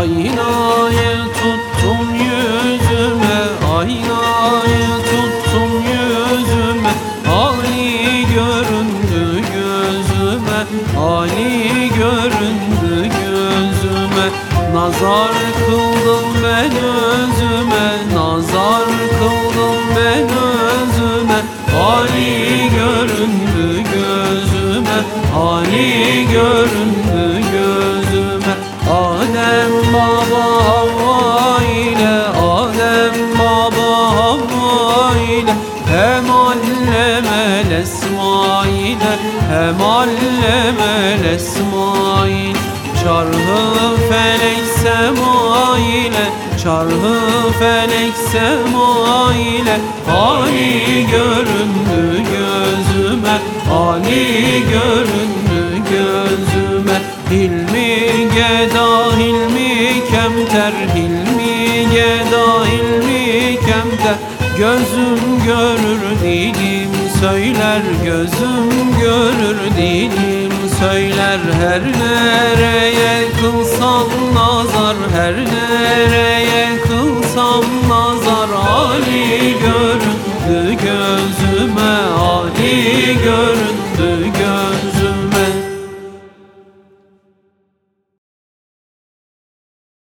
Aynayı tuttum yüzüme Aynayı tuttum yüzüme. Ali göründü gözüme Ali göründü gözüme Nazar kıldım ben özüme Nazar kıldım ben özüme. Ali göründü gözüme Ali göründü gözüme İle Hem allemel esmaile Hem allemel esmaile Çarhı felek sema Çarhı felek sema Ali göründü gözüme Ali göründü gözüme. Hilmi geda hilmi kemter Hilmi geda hilmi kemter Gözüm görür dilim söyler Gözüm görür dilim. Söyler Her nereye kılsam nazar Her nereye kılsam nazar. Ali göründü gözüme Ali göründü